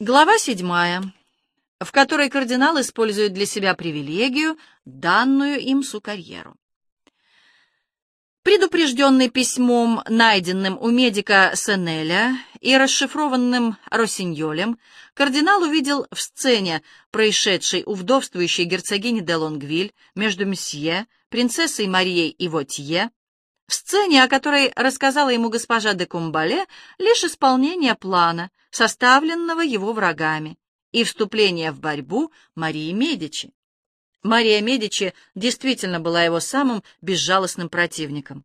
Глава седьмая, в которой кардинал использует для себя привилегию, данную им сукарьеру. Предупрежденный письмом, найденным у медика Сенеля и расшифрованным Росиньолем, кардинал увидел в сцене, происшедшей у вдовствующей герцогини де Лонгвиль между мсье, принцессой Марией и Вотье, в сцене, о которой рассказала ему госпожа де Кумбале, лишь исполнение плана, составленного его врагами, и вступление в борьбу Марии Медичи. Мария Медичи действительно была его самым безжалостным противником.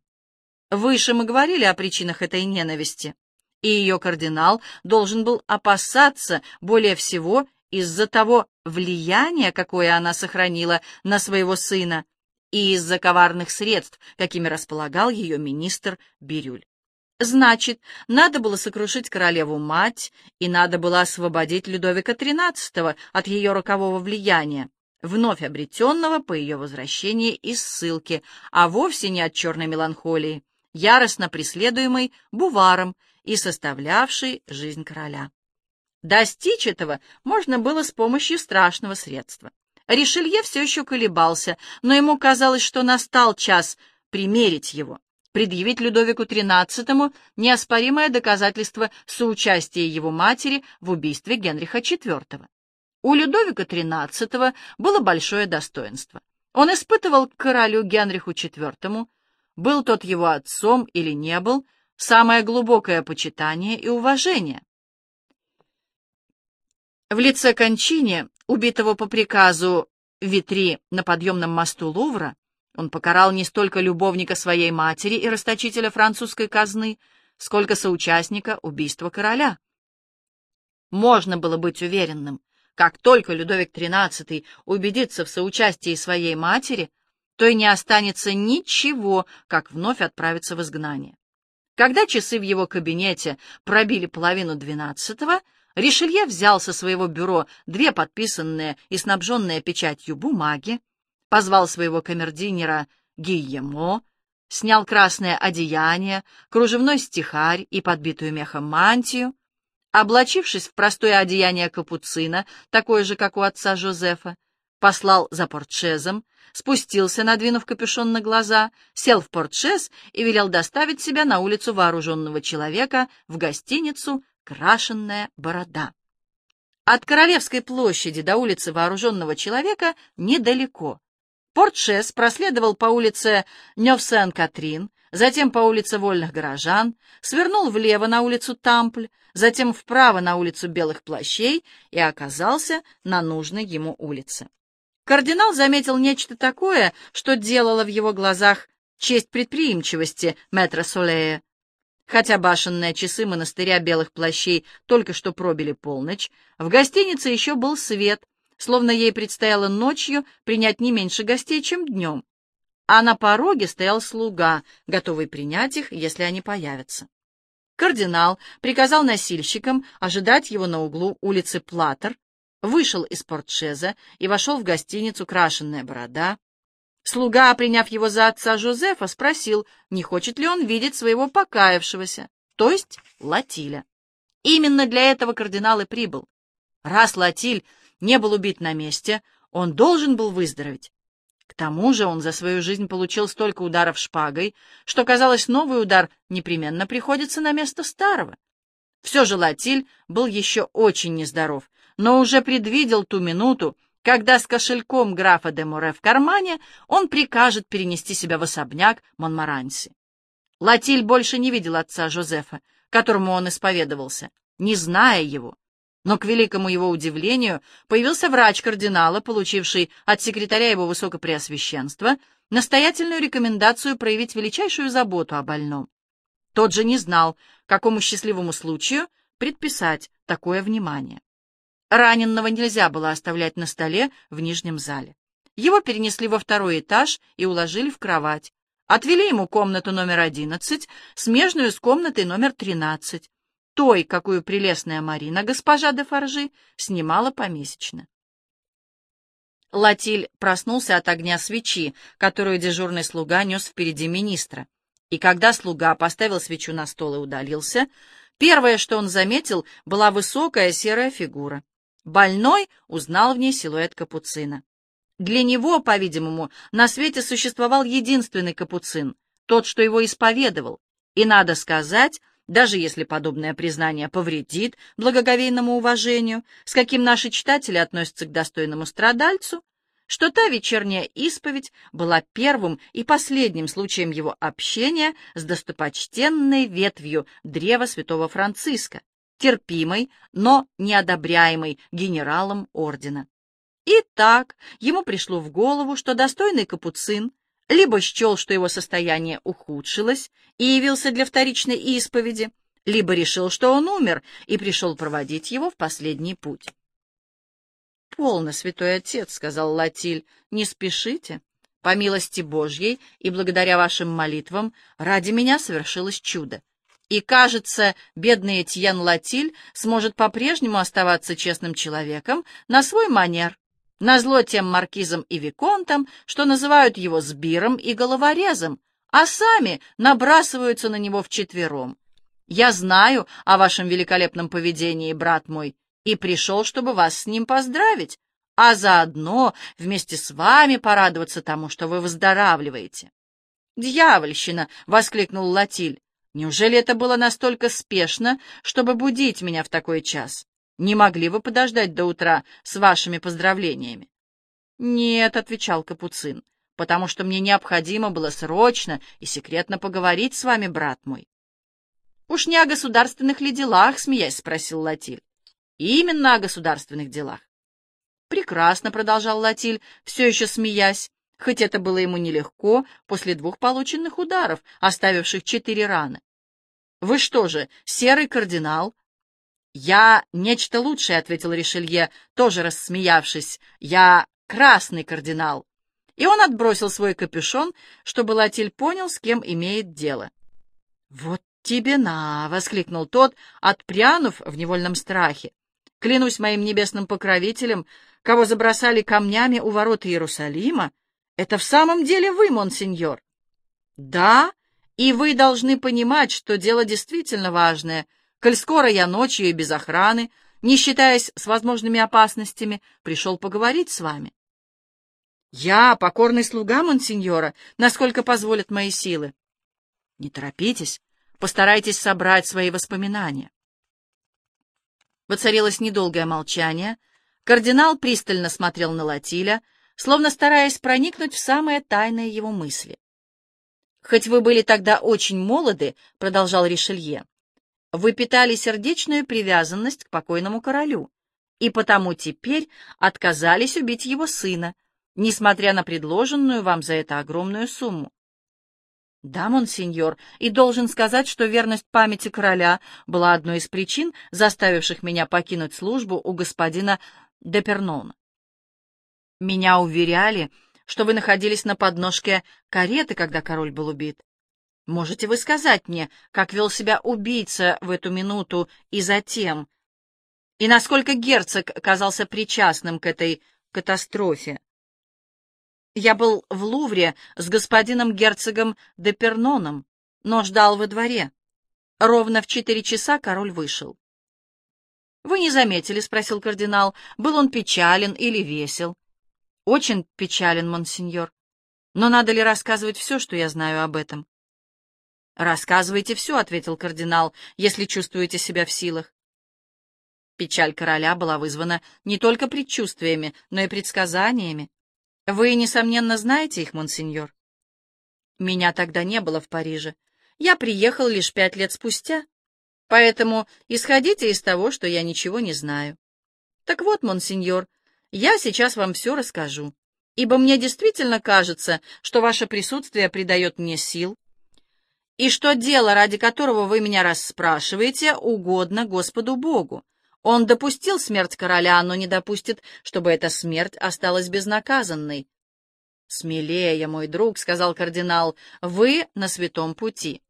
Выше мы говорили о причинах этой ненависти, и ее кардинал должен был опасаться более всего из-за того влияния, какое она сохранила на своего сына, и из-за коварных средств, какими располагал ее министр Бирюль. Значит, надо было сокрушить королеву-мать, и надо было освободить Людовика XIII от ее рокового влияния, вновь обретенного по ее возвращении из ссылки, а вовсе не от черной меланхолии, яростно преследуемой Буваром и составлявшей жизнь короля. Достичь этого можно было с помощью страшного средства. Ришелье все еще колебался, но ему казалось, что настал час примерить его, предъявить Людовику XIII неоспоримое доказательство соучастия его матери в убийстве Генриха IV. У Людовика XIII было большое достоинство. Он испытывал к королю Генриху IV, был тот его отцом или не был, самое глубокое почитание и уважение. В лице Кончине убитого по приказу Витри на подъемном мосту Лувра, он покарал не столько любовника своей матери и расточителя французской казны, сколько соучастника убийства короля. Можно было быть уверенным, как только Людовик XIII убедится в соучастии своей матери, то и не останется ничего, как вновь отправиться в изгнание. Когда часы в его кабинете пробили половину двенадцатого, Ришелье взял со своего бюро две подписанные и снабженные печатью бумаги, позвал своего камердинера Гийемо, снял красное одеяние, кружевной стихарь и подбитую мехом мантию, облачившись в простое одеяние капуцина, такое же, как у отца Жозефа, послал за портшезом, спустился, надвинув капюшон на глаза, сел в портшез и велел доставить себя на улицу вооруженного человека в гостиницу крашенная борода. От Королевской площади до улицы Вооруженного Человека недалеко. Портшес проследовал по улице Нёв-Сен-Катрин, затем по улице Вольных Горожан, свернул влево на улицу Тампль, затем вправо на улицу Белых Плащей и оказался на нужной ему улице. Кардинал заметил нечто такое, что делало в его глазах честь предприимчивости мэтра Солея. Хотя башенные часы монастыря белых плащей только что пробили полночь, в гостинице еще был свет, словно ей предстояло ночью принять не меньше гостей, чем днем. А на пороге стоял слуга, готовый принять их, если они появятся. Кардинал приказал носильщикам ожидать его на углу улицы Платер, вышел из портшеза и вошел в гостиницу «Крашенная борода», Слуга, приняв его за отца Жозефа, спросил, не хочет ли он видеть своего покаявшегося, то есть Латиля. Именно для этого кардинал и прибыл. Раз Латиль не был убит на месте, он должен был выздороветь. К тому же он за свою жизнь получил столько ударов шпагой, что, казалось, новый удар непременно приходится на место старого. Все же Латиль был еще очень нездоров, но уже предвидел ту минуту, когда с кошельком графа де Море в кармане он прикажет перенести себя в особняк Монмаранси. Латиль больше не видел отца Жозефа, которому он исповедовался, не зная его. Но, к великому его удивлению, появился врач кардинала, получивший от секретаря его высокопреосвященства настоятельную рекомендацию проявить величайшую заботу о больном. Тот же не знал, какому счастливому случаю предписать такое внимание. Раненного нельзя было оставлять на столе в нижнем зале. Его перенесли во второй этаж и уложили в кровать. Отвели ему комнату номер одиннадцать, смежную с комнатой номер тринадцать, той, какую прелестная Марина, госпожа де Фаржи, снимала помесячно. Латиль проснулся от огня свечи, которую дежурный слуга нес впереди министра. И когда слуга поставил свечу на стол и удалился, Первое, что он заметил, была высокая серая фигура. Больной узнал в ней силуэт капуцина. Для него, по-видимому, на свете существовал единственный капуцин, тот, что его исповедовал, и, надо сказать, даже если подобное признание повредит благоговейному уважению, с каким наши читатели относятся к достойному страдальцу, что та вечерняя исповедь была первым и последним случаем его общения с достопочтенной ветвью древа святого Франциска, терпимой, но неодобряемой генералом ордена. И так ему пришло в голову, что достойный капуцин либо счел, что его состояние ухудшилось и явился для вторичной исповеди, либо решил, что он умер и пришел проводить его в последний путь. «Полно, святой отец», — сказал Латиль, — «не спешите. По милости Божьей и благодаря вашим молитвам ради меня совершилось чудо. И, кажется, бедный Этьен Латиль сможет по-прежнему оставаться честным человеком на свой манер, назло тем маркизам и виконтам, что называют его сбиром и головорезом, а сами набрасываются на него вчетвером. Я знаю о вашем великолепном поведении, брат мой, и пришел, чтобы вас с ним поздравить, а заодно вместе с вами порадоваться тому, что вы выздоравливаете. «Дьявольщина!» — воскликнул Латиль. «Неужели это было настолько спешно, чтобы будить меня в такой час? Не могли вы подождать до утра с вашими поздравлениями?» «Нет», — отвечал Капуцин, — «потому что мне необходимо было срочно и секретно поговорить с вами, брат мой». «Уж не о государственных ли делах?» — смеясь спросил Латиль. Именно о государственных делах. Прекрасно, продолжал Латиль, все еще смеясь, хоть это было ему нелегко после двух полученных ударов, оставивших четыре раны. Вы что же, серый кардинал? Я нечто лучшее, ответил Ришелье, тоже рассмеявшись. Я красный кардинал. И он отбросил свой капюшон, чтобы Латиль понял, с кем имеет дело. Вот тебе на! воскликнул тот, отпрянув в невольном страхе. Клянусь моим небесным покровителем, кого забросали камнями у ворот Иерусалима, это в самом деле вы, монсеньор. Да, и вы должны понимать, что дело действительно важное, коль скоро я ночью и без охраны, не считаясь с возможными опасностями, пришел поговорить с вами. Я покорный слуга монсеньора, насколько позволят мои силы. Не торопитесь, постарайтесь собрать свои воспоминания. Воцарилось недолгое молчание. Кардинал пристально смотрел на Латиля, словно стараясь проникнуть в самые тайные его мысли. «Хоть вы были тогда очень молоды», — продолжал Ришелье, — «вы питали сердечную привязанность к покойному королю, и потому теперь отказались убить его сына, несмотря на предложенную вам за это огромную сумму. «Да, монсеньор, и должен сказать, что верность памяти короля была одной из причин, заставивших меня покинуть службу у господина Депернона. Меня уверяли, что вы находились на подножке кареты, когда король был убит. Можете вы сказать мне, как вел себя убийца в эту минуту и затем, и насколько герцог оказался причастным к этой катастрофе?» Я был в Лувре с господином герцогом де Перноном, но ждал во дворе. Ровно в четыре часа король вышел. «Вы не заметили?» — спросил кардинал. «Был он печален или весел?» «Очень печален, монсеньор. Но надо ли рассказывать все, что я знаю об этом?» «Рассказывайте все», — ответил кардинал, — «если чувствуете себя в силах». Печаль короля была вызвана не только предчувствиями, но и предсказаниями. Вы, несомненно, знаете их, монсеньор? Меня тогда не было в Париже. Я приехал лишь пять лет спустя. Поэтому исходите из того, что я ничего не знаю. Так вот, монсеньор, я сейчас вам все расскажу, ибо мне действительно кажется, что ваше присутствие придает мне сил, и что дело, ради которого вы меня расспрашиваете, угодно Господу Богу, он допустил смерть короля, но не допустит, чтобы эта смерть осталась безнаказанной. «Смелее, мой друг», — сказал кардинал, — «вы на святом пути».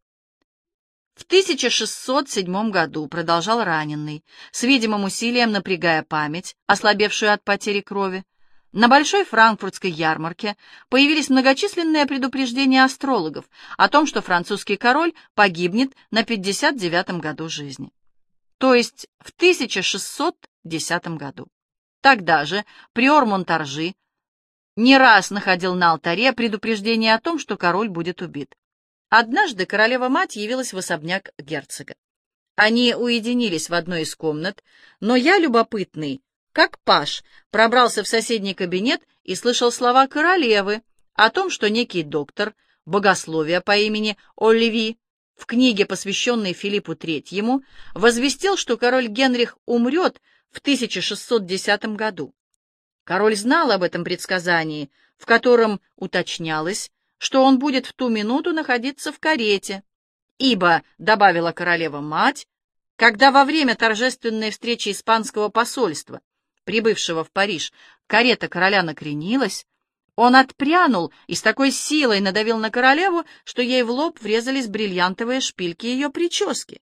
В 1607 году продолжал раненый, с видимым усилием напрягая память, ослабевшую от потери крови. На большой франкфуртской ярмарке появились многочисленные предупреждения астрологов о том, что французский король погибнет на 59-м году жизни. то есть в 1610 году. Тогда же приор Монтаржи не раз находил на алтаре предупреждение о том, что король будет убит. Однажды королева-мать явилась в особняк герцога. Они уединились в одной из комнат, но я, любопытный, как паш, пробрался в соседний кабинет и слышал слова королевы о том, что некий доктор богословия по имени Оливи в книге, посвященной Филиппу Третьему, возвестил, что король Генрих умрет в 1610 году. Король знал об этом предсказании, в котором уточнялось, что он будет в ту минуту находиться в карете, ибо, добавила королева-мать, когда во время торжественной встречи испанского посольства, прибывшего в Париж, карета короля накренилась, он отпрянул и с такой силой надавил на королеву, что ей в лоб врезались бриллиантовые шпильки ее прически.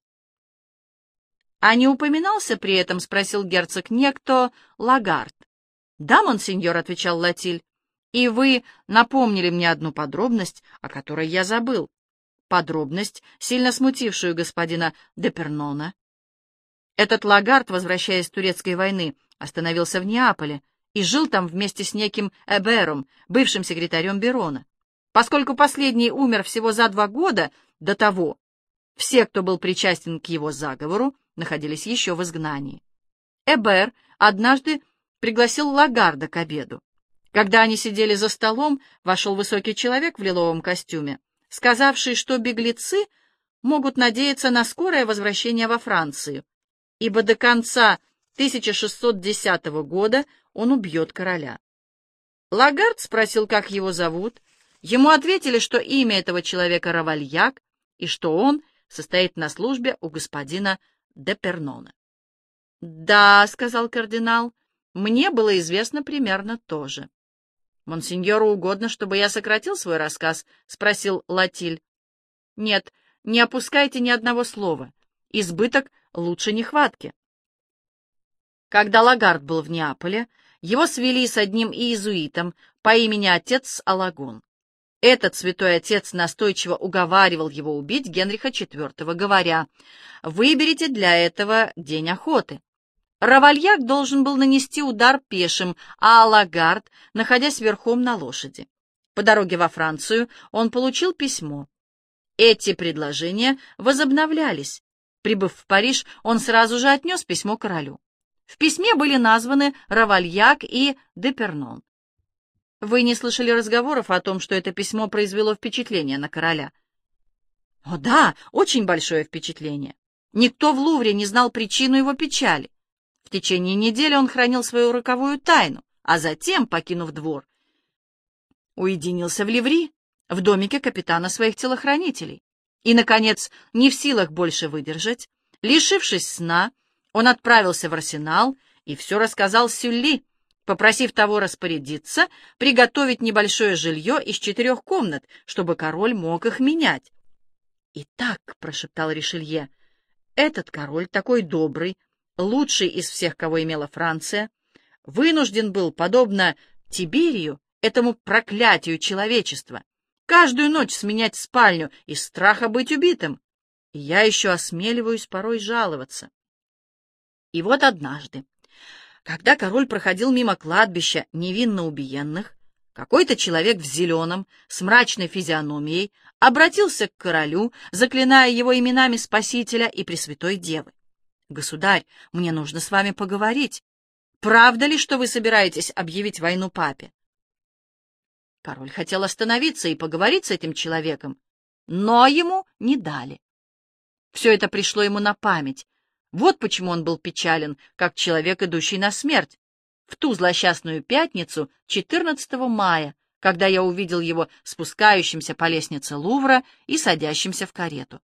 «А не упоминался при этом, — спросил герцог, — некто Лагард?» «Да, монсеньор», — отвечал Латиль, — «и вы напомнили мне одну подробность, о которой я забыл. Подробность, сильно смутившую господина Депернона. Этот Лагард, возвращаясь с турецкой войны, остановился в Неаполе, и жил там вместе с неким Эбером, бывшим секретарем Берона. Поскольку последний умер всего за два года до того, все, кто был причастен к его заговору, находились еще в изгнании. Эбер однажды пригласил Лагарда к обеду. Когда они сидели за столом, вошел высокий человек в лиловом костюме, сказавший, что беглецы могут надеяться на скорое возвращение во Францию, ибо до конца 1610 года он убьет короля. Лагард спросил, как его зовут. Ему ответили, что имя этого человека Равальяк и что он состоит на службе у господина де Пернона. «Да», — сказал кардинал, — «мне было известно примерно то же». «Монсеньору угодно, чтобы я сократил свой рассказ?» — спросил Латиль. «Нет, не опускайте ни одного слова. Избыток лучше нехватки». Когда Лагард был в Неаполе, его свели с одним иезуитом по имени отец Алагон. Этот святой отец настойчиво уговаривал его убить Генриха IV, говоря, «Выберите для этого день охоты». Равальяк должен был нанести удар пешим, а Лагард, находясь верхом на лошади. По дороге во Францию он получил письмо. Эти предложения возобновлялись. Прибыв в Париж, он сразу же отнес письмо королю. В письме были названы Равальяк и Депернон. Вы не слышали разговоров о том, что это письмо произвело впечатление на короля? О да, очень большое впечатление. Никто в Лувре не знал причину его печали. В течение недели он хранил свою роковую тайну, а затем, покинув двор, уединился в Ливри, в домике капитана своих телохранителей. И, наконец, не в силах больше выдержать, лишившись сна, он отправился в арсенал и все рассказал Сюлли, попросив того распорядиться, приготовить небольшое жилье из четырех комнат, чтобы король мог их менять. «Итак», — прошептал Ришелье, — «этот король такой добрый, лучший из всех, кого имела Франция, вынужден был, подобно Тиберию, этому проклятию человечества, каждую ночь сменять спальню из страха быть убитым. И я еще осмеливаюсь порой жаловаться. И вот однажды, когда король проходил мимо кладбища невинно убиенных, какой-то человек в зеленом, с мрачной физиономией, обратился к королю, заклиная его именами Спасителя и Пресвятой Девы. «Государь, мне нужно с вами поговорить. Правда ли, что вы собираетесь объявить войну папе?» Король хотел остановиться и поговорить с этим человеком, но ему не дали. Все это пришло ему на память, вот почему он был печален, как человек, идущий на смерть. В ту злосчастную пятницу, 14 мая, когда я увидел его спускающимся по лестнице Лувра и садящимся в карету.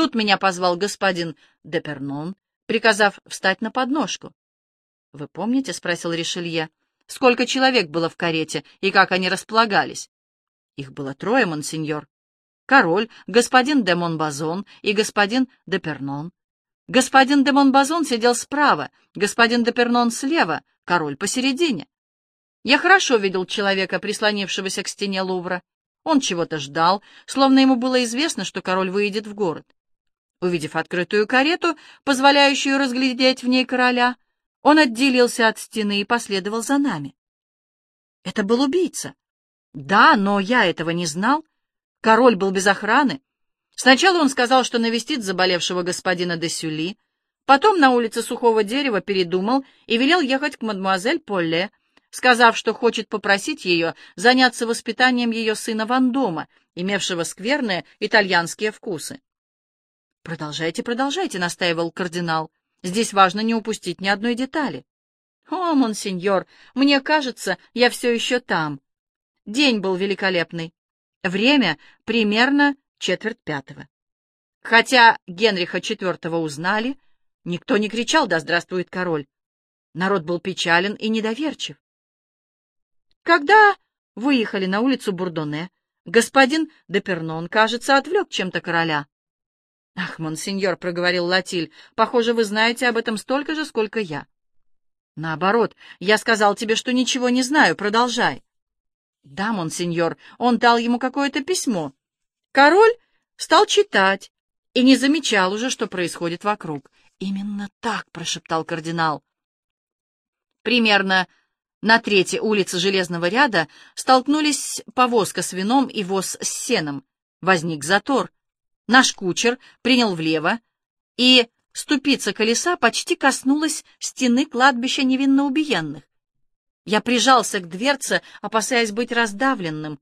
Тут меня позвал господин Депернон, приказав встать на подножку. — Вы помните, — спросил Ришелье, — сколько человек было в карете и как они располагались? — Их было трое, монсеньор. Король, господин де Монбазон и господин Депернон. Господин де Монбазон сидел справа, господин де Пернон слева, король посередине. Я хорошо видел человека, прислонившегося к стене Лувра. Он чего-то ждал, словно ему было известно, что король выйдет в город. Увидев открытую карету, позволяющую разглядеть в ней короля, он отделился от стены и последовал за нами. Это был убийца. Да, но я этого не знал. Король был без охраны. Сначала он сказал, что навестит заболевшего господина де Сюли, потом на улице Сухого Дерева передумал и велел ехать к мадемуазель Полле, сказав, что хочет попросить ее заняться воспитанием ее сына Вандома, имевшего скверные итальянские вкусы. «Продолжайте, продолжайте», — настаивал кардинал. «Здесь важно не упустить ни одной детали». «О, монсеньор, мне кажется, я все еще там. День был великолепный. Время примерно четверть пятого. Хотя Генриха IV узнали, никто не кричал «Да здравствует король!». Народ был печален и недоверчив. Когда выехали на улицу Бурдоне, господин Депернон, кажется, отвлек чем-то короля. — Ах, монсеньор, — проговорил Латиль, — похоже, вы знаете об этом столько же, сколько я. — Наоборот, я сказал тебе, что ничего не знаю, продолжай. — Да, монсеньор, он дал ему какое-то письмо. Король стал читать и не замечал уже, что происходит вокруг. — Именно так, — прошептал кардинал. Примерно на третьей улице Железного ряда столкнулись повозка с вином и воз с сеном. Возник затор. Наш кучер принял влево, и ступица колеса почти коснулась стены кладбища невинно убиенных. Я прижался к дверце, опасаясь быть раздавленным.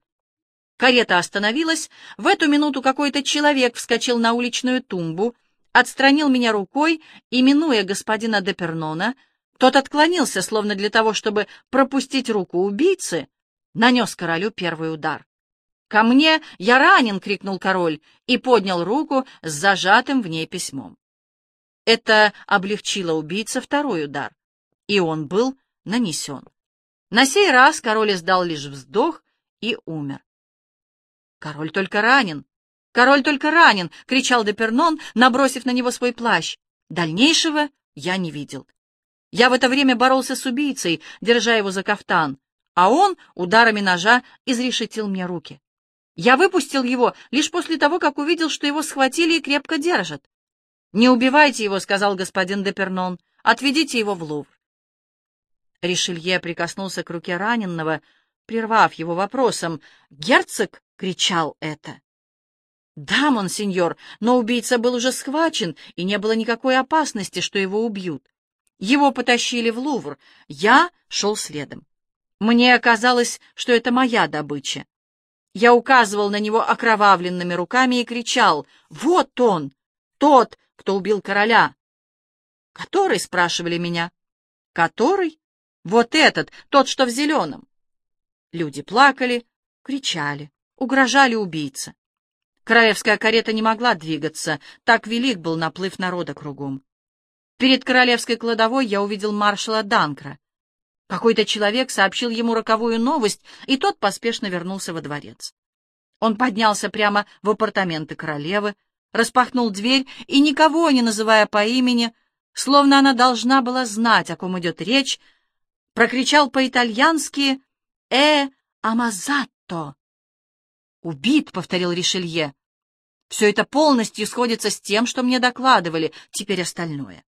Карета остановилась. В эту минуту какой-то человек вскочил на уличную тумбу, отстранил меня рукой и, минуя господина Депернона, тот отклонился, словно для того, чтобы пропустить руку убийцы, нанес королю первый удар. «Ко мне! Я ранен!» — крикнул король и поднял руку с зажатым в ней письмом. Это облегчило убийце второй удар, и он был нанесен. На сей раз король издал лишь вздох и умер. «Король только ранен! Король только ранен!» — кричал Депернон, набросив на него свой плащ. Дальнейшего я не видел. Я в это время боролся с убийцей, держа его за кафтан, а он ударами ножа изрешетил мне руки. Я выпустил его лишь после того, как увидел, что его схватили и крепко держат. «Не убивайте его», — сказал господин Депернон, — «отведите его в Лувр». Ришелье прикоснулся к руке раненного, прервав его вопросом. «Герцог?» — кричал это. «Да, монсеньор, но убийца был уже схвачен, и не было никакой опасности, что его убьют. Его потащили в Лувр, я шел следом. Мне казалось, что это моя добыча. Я указывал на него окровавленными руками и кричал «Вот он! Тот, кто убил короля!» «Который?» — спрашивали меня. «Который? Вот этот, тот, что в зеленом!» Люди плакали, кричали, угрожали убийце. Королевская карета не могла двигаться, так велик был наплыв народа кругом. Перед королевской кладовой я увидел маршала Данкра. Какой-то человек сообщил ему роковую новость, и тот поспешно вернулся во дворец. Он поднялся прямо в апартаменты королевы, распахнул дверь и, никого не называя по имени, словно она должна была знать, о ком идет речь, прокричал по-итальянски «Э, амазатто!» «Убит», — повторил Ришелье. «Все это полностью сходится с тем, что мне докладывали, теперь остальное».